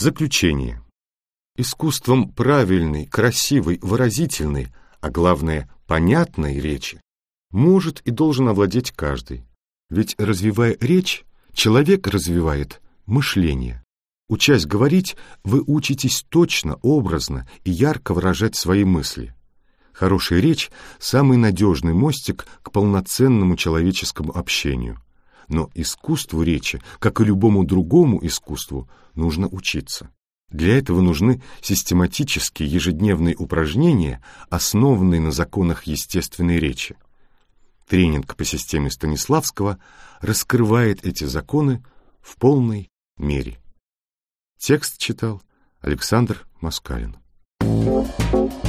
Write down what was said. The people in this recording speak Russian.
Заключение. Искусством правильной, красивой, выразительной, а главное, понятной речи может и должен овладеть каждый. Ведь, развивая речь, человек развивает мышление. Учась говорить, вы учитесь точно, образно и ярко выражать свои мысли. Хорошая речь – самый надежный мостик к полноценному человеческому общению. Но искусству речи, как и любому другому искусству, нужно учиться. Для этого нужны систематические ежедневные упражнения, основанные на законах естественной речи. Тренинг по системе Станиславского раскрывает эти законы в полной мере. Текст читал Александр Москалин. Thank you.